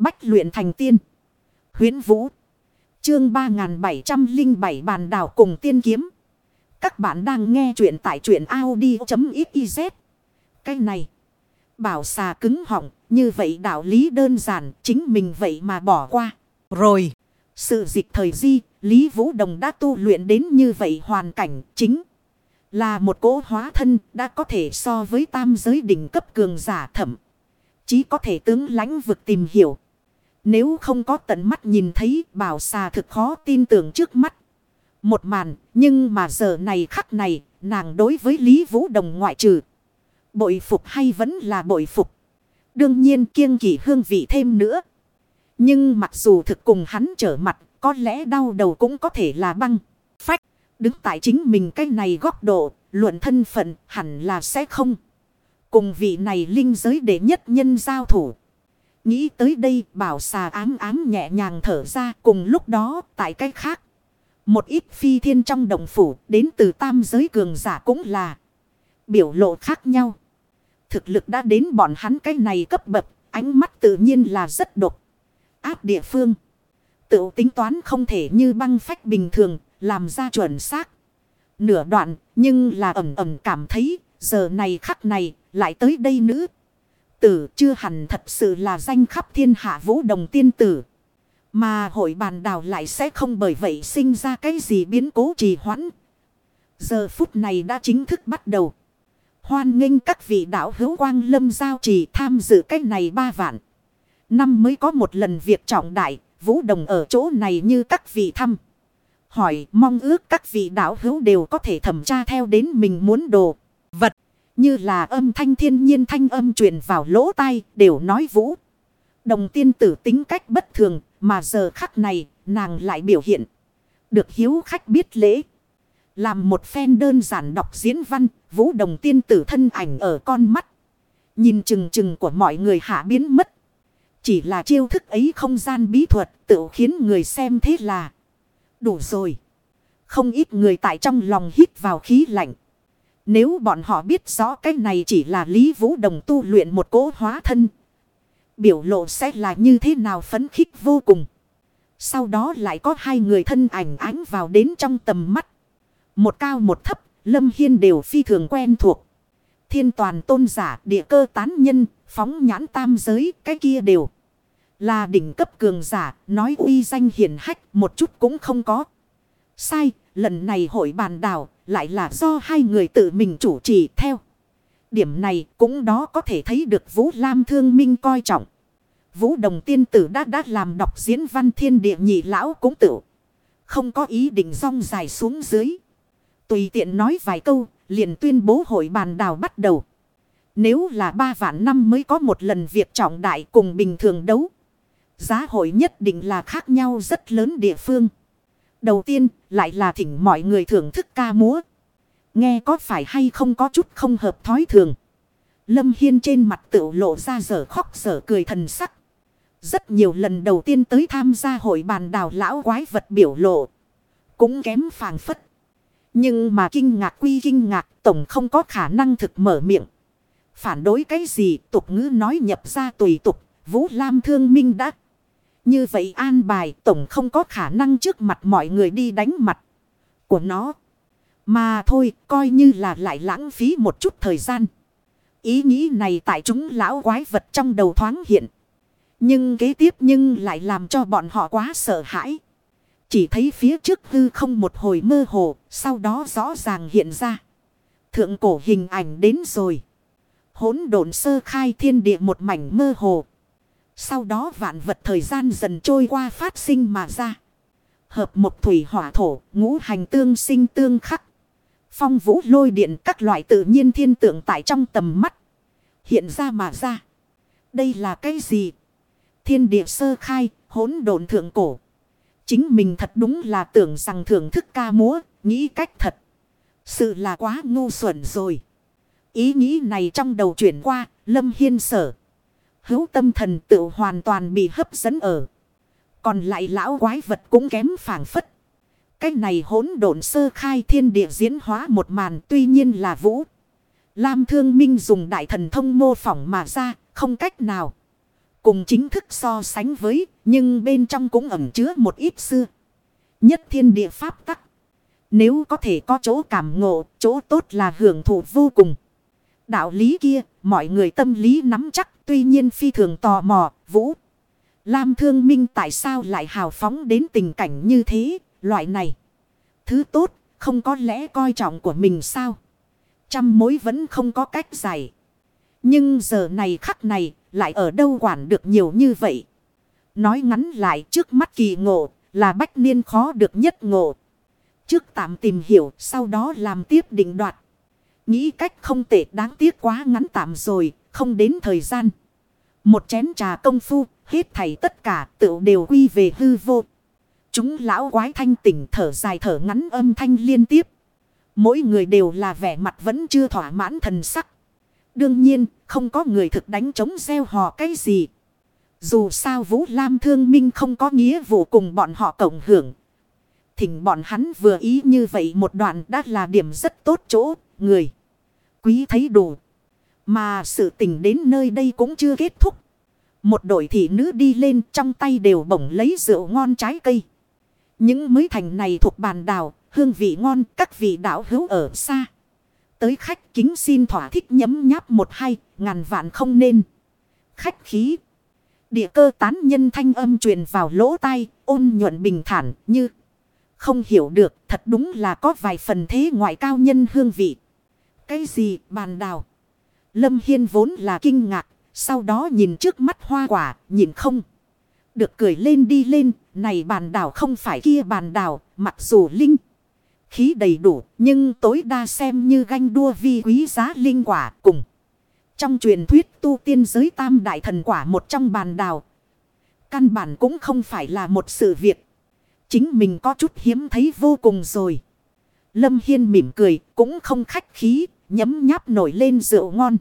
Bách luyện thành tiên. Huyến Vũ. Chương 3707 bàn đảo cùng tiên kiếm. Các bạn đang nghe truyện tại truyện Audi.xyz. Cái này. Bảo xà cứng họng. Như vậy đạo lý đơn giản. Chính mình vậy mà bỏ qua. Rồi. Sự dịch thời di. Lý Vũ Đồng đã tu luyện đến như vậy hoàn cảnh. Chính. Là một cỗ hóa thân. Đã có thể so với tam giới đỉnh cấp cường giả thẩm. Chí có thể tướng lãnh vực tìm hiểu. Nếu không có tận mắt nhìn thấy bảo xà thực khó tin tưởng trước mắt. Một màn, nhưng mà giờ này khắc này, nàng đối với Lý Vũ Đồng ngoại trừ. Bội phục hay vẫn là bội phục. Đương nhiên kiêng kỷ hương vị thêm nữa. Nhưng mặc dù thực cùng hắn trở mặt, có lẽ đau đầu cũng có thể là băng. Phách, đứng tại chính mình cái này góc độ, luận thân phận hẳn là sẽ không. Cùng vị này linh giới đệ nhất nhân giao thủ. Nghĩ tới đây bảo xà ám ám nhẹ nhàng thở ra cùng lúc đó tại cách khác. Một ít phi thiên trong đồng phủ đến từ tam giới cường giả cũng là biểu lộ khác nhau. Thực lực đã đến bọn hắn cái này cấp bậc, ánh mắt tự nhiên là rất độc. Áp địa phương. Tự tính toán không thể như băng phách bình thường, làm ra chuẩn xác. Nửa đoạn, nhưng là ẩm ẩm cảm thấy, giờ này khắc này, lại tới đây nữa tử chưa hẳn thật sự là danh khắp thiên hạ vũ đồng tiên tử. Mà hội bàn đào lại sẽ không bởi vậy sinh ra cái gì biến cố trì hoãn. Giờ phút này đã chính thức bắt đầu. Hoan nghênh các vị đạo hữu quang lâm giao trì tham dự cái này ba vạn. Năm mới có một lần việc trọng đại, vũ đồng ở chỗ này như các vị thăm. Hỏi mong ước các vị đạo hữu đều có thể thẩm tra theo đến mình muốn đồ. Như là âm thanh thiên nhiên thanh âm truyền vào lỗ tai, đều nói vũ. Đồng tiên tử tính cách bất thường, mà giờ khắc này, nàng lại biểu hiện. Được hiếu khách biết lễ. Làm một phen đơn giản đọc diễn văn, vũ đồng tiên tử thân ảnh ở con mắt. Nhìn chừng chừng của mọi người hạ biến mất. Chỉ là chiêu thức ấy không gian bí thuật tự khiến người xem thế là đủ rồi. Không ít người tại trong lòng hít vào khí lạnh. Nếu bọn họ biết rõ cái này chỉ là Lý Vũ Đồng tu luyện một cố hóa thân. Biểu lộ sẽ là như thế nào phấn khích vô cùng. Sau đó lại có hai người thân ảnh ánh vào đến trong tầm mắt. Một cao một thấp, Lâm Hiên đều phi thường quen thuộc. Thiên toàn tôn giả, địa cơ tán nhân, phóng nhãn tam giới, cái kia đều. Là đỉnh cấp cường giả, nói uy danh hiển hách, một chút cũng không có. Sai, lần này hội bàn đảo, lại là do hai người tự mình chủ trì theo. Điểm này cũng đó có thể thấy được Vũ Lam thương minh coi trọng. Vũ Đồng tiên tử đã đã làm đọc diễn văn thiên địa nhị lão cũng tự. Không có ý định rong dài xuống dưới. Tùy tiện nói vài câu, liền tuyên bố hội bàn đào bắt đầu. Nếu là ba vạn năm mới có một lần việc trọng đại cùng bình thường đấu. Giá hội nhất định là khác nhau rất lớn địa phương. Đầu tiên, lại là thỉnh mọi người thưởng thức ca múa. Nghe có phải hay không có chút không hợp thói thường. Lâm Hiên trên mặt tự lộ ra dở khóc dở cười thần sắc. Rất nhiều lần đầu tiên tới tham gia hội bàn đào lão quái vật biểu lộ. Cũng kém phàng phất. Nhưng mà kinh ngạc quy kinh ngạc, tổng không có khả năng thực mở miệng. Phản đối cái gì, tục ngữ nói nhập ra tùy tục. Vũ Lam thương minh đã. Như vậy an bài tổng không có khả năng trước mặt mọi người đi đánh mặt của nó. Mà thôi coi như là lại lãng phí một chút thời gian. Ý nghĩ này tại chúng lão quái vật trong đầu thoáng hiện. Nhưng kế tiếp nhưng lại làm cho bọn họ quá sợ hãi. Chỉ thấy phía trước hư không một hồi mơ hồ, sau đó rõ ràng hiện ra. Thượng cổ hình ảnh đến rồi. Hỗn độn sơ khai thiên địa một mảnh mơ hồ. Sau đó vạn vật thời gian dần trôi qua phát sinh mà ra. Hợp một thủy hỏa thổ, ngũ hành tương sinh tương khắc. Phong vũ lôi điện các loại tự nhiên thiên tượng tại trong tầm mắt. Hiện ra mà ra. Đây là cái gì? Thiên địa sơ khai, hỗn độn thượng cổ. Chính mình thật đúng là tưởng rằng thưởng thức ca múa, nghĩ cách thật. Sự là quá ngu xuẩn rồi. Ý nghĩ này trong đầu chuyển qua, Lâm Hiên sở hữu tâm thần tự hoàn toàn bị hấp dẫn ở. Còn lại lão quái vật cũng kém phản phất. Cái này hỗn độn sơ khai thiên địa diễn hóa một màn tuy nhiên là vũ. Lam thương minh dùng đại thần thông mô phỏng mà ra, không cách nào. Cùng chính thức so sánh với, nhưng bên trong cũng ẩn chứa một ít xưa. Nhất thiên địa pháp tắc. Nếu có thể có chỗ cảm ngộ, chỗ tốt là hưởng thụ vô cùng. Đạo lý kia, mọi người tâm lý nắm chắc, tuy nhiên phi thường tò mò, vũ. Lam thương minh tại sao lại hào phóng đến tình cảnh như thế, loại này. Thứ tốt, không có lẽ coi trọng của mình sao? Trăm mối vẫn không có cách giải. Nhưng giờ này khắc này, lại ở đâu quản được nhiều như vậy? Nói ngắn lại trước mắt kỳ ngộ, là bách niên khó được nhất ngộ. Trước tạm tìm hiểu, sau đó làm tiếp định đoạt. Nghĩ cách không tệ đáng tiếc quá ngắn tạm rồi, không đến thời gian. Một chén trà công phu, hết thảy tất cả tự đều quy về hư vô. Chúng lão quái thanh tỉnh thở dài thở ngắn âm thanh liên tiếp. Mỗi người đều là vẻ mặt vẫn chưa thỏa mãn thần sắc. Đương nhiên, không có người thực đánh chống gieo hò cái gì. Dù sao Vũ Lam Thương Minh không có nghĩa vụ cùng bọn họ cộng hưởng. Thỉnh bọn hắn vừa ý như vậy một đoạn đã là điểm rất tốt chỗ, người. Quý thấy đủ. Mà sự tình đến nơi đây cũng chưa kết thúc. Một đội thị nữ đi lên trong tay đều bổng lấy rượu ngon trái cây. Những mới thành này thuộc bàn đào, hương vị ngon, các vị đảo hữu ở xa. Tới khách kính xin thỏa thích nhấm nháp một hai, ngàn vạn không nên. Khách khí. Địa cơ tán nhân thanh âm truyền vào lỗ tai, ôn nhuận bình thản như. Không hiểu được, thật đúng là có vài phần thế ngoại cao nhân hương vị. Cái gì, bàn đào? Lâm Hiên vốn là kinh ngạc, sau đó nhìn trước mắt hoa quả, nhìn không. Được cười lên đi lên, này bàn đảo không phải kia bàn đảo, mặc dù linh. Khí đầy đủ, nhưng tối đa xem như ganh đua vi quý giá linh quả cùng. Trong truyền thuyết tu tiên giới tam đại thần quả một trong bàn đào Căn bản cũng không phải là một sự việc. Chính mình có chút hiếm thấy vô cùng rồi. Lâm Hiên mỉm cười, cũng không khách khí, nhấm nháp nổi lên rượu ngon.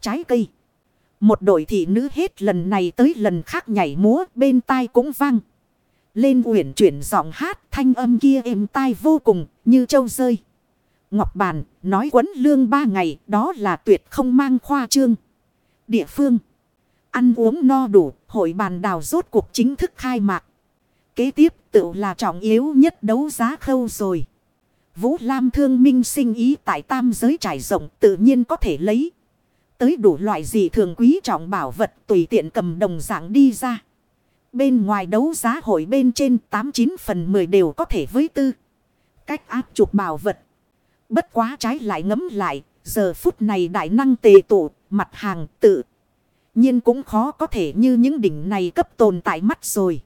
Trái cây. Một đội thị nữ hết lần này tới lần khác nhảy múa bên tai cũng vang. Lên uyển chuyển giọng hát thanh âm kia êm tai vô cùng, như châu rơi. Ngọc Bàn nói quấn lương ba ngày, đó là tuyệt không mang khoa trương. Địa phương. Ăn uống no đủ, hội bàn đào rốt cuộc chính thức khai mạc. Kế tiếp tự là trọng yếu nhất đấu giá khâu rồi. Vũ Lam thương minh sinh ý tại tam giới trải rộng tự nhiên có thể lấy. Tới đủ loại gì thường quý trọng bảo vật tùy tiện cầm đồng dạng đi ra. Bên ngoài đấu giá hội bên trên 89 phần 10 đều có thể với tư. Cách áp chụp bảo vật. Bất quá trái lại ngấm lại. Giờ phút này đại năng tề tụ. Mặt hàng tự. nhiên cũng khó có thể như những đỉnh này cấp tồn tại mắt rồi.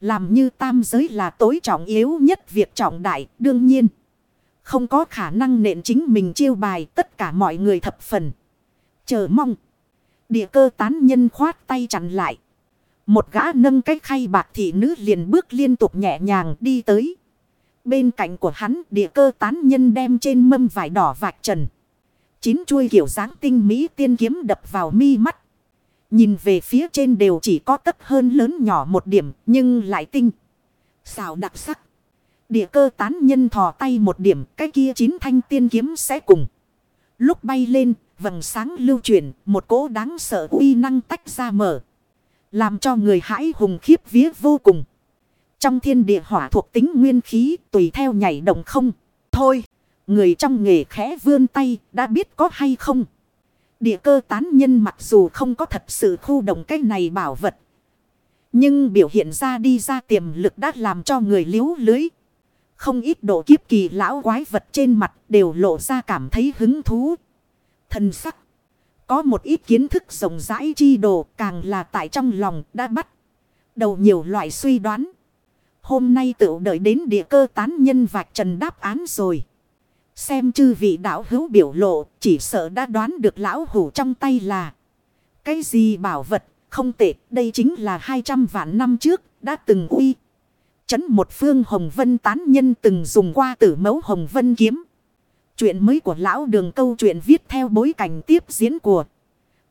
Làm như tam giới là tối trọng yếu nhất việc trọng đại. Đương nhiên. Không có khả năng nện chính mình chiêu bài tất cả mọi người thập phần. Chờ mong. Địa cơ tán nhân khoát tay chặn lại. Một gã nâng cái khay bạc thị nữ liền bước liên tục nhẹ nhàng đi tới. Bên cạnh của hắn, địa cơ tán nhân đem trên mâm vải đỏ vạch trần. Chín chuôi kiểu dáng tinh mỹ tiên kiếm đập vào mi mắt. Nhìn về phía trên đều chỉ có tấp hơn lớn nhỏ một điểm, nhưng lại tinh. Xào đặc sắc. Địa cơ tán nhân thò tay một điểm cái kia chín thanh tiên kiếm sẽ cùng. Lúc bay lên vầng sáng lưu chuyển, một cỗ đáng sợ uy năng tách ra mở. Làm cho người hãi hùng khiếp vía vô cùng. Trong thiên địa hỏa thuộc tính nguyên khí tùy theo nhảy động không. Thôi, người trong nghề khẽ vươn tay đã biết có hay không. Địa cơ tán nhân mặc dù không có thật sự khu động cái này bảo vật. Nhưng biểu hiện ra đi ra tiềm lực đã làm cho người liếu lưới. Không ít độ kiếp kỳ lão quái vật trên mặt đều lộ ra cảm thấy hứng thú thần sắc. Có một ít kiến thức rộng rãi chi đồ càng là tại trong lòng đã bắt. Đầu nhiều loại suy đoán. Hôm nay tự đợi đến địa cơ tán nhân vạch trần đáp án rồi. Xem chư vị đạo hữu biểu lộ, chỉ sợ đã đoán được lão hủ trong tay là. Cái gì bảo vật, không tệ, đây chính là 200 vạn năm trước, đã từng uy. Chấn một phương hồng vân tán nhân từng dùng qua tử mẫu hồng vân kiếm. Chuyện mới của lão đường câu chuyện viết theo bối cảnh tiếp diễn của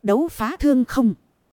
đấu phá thương không.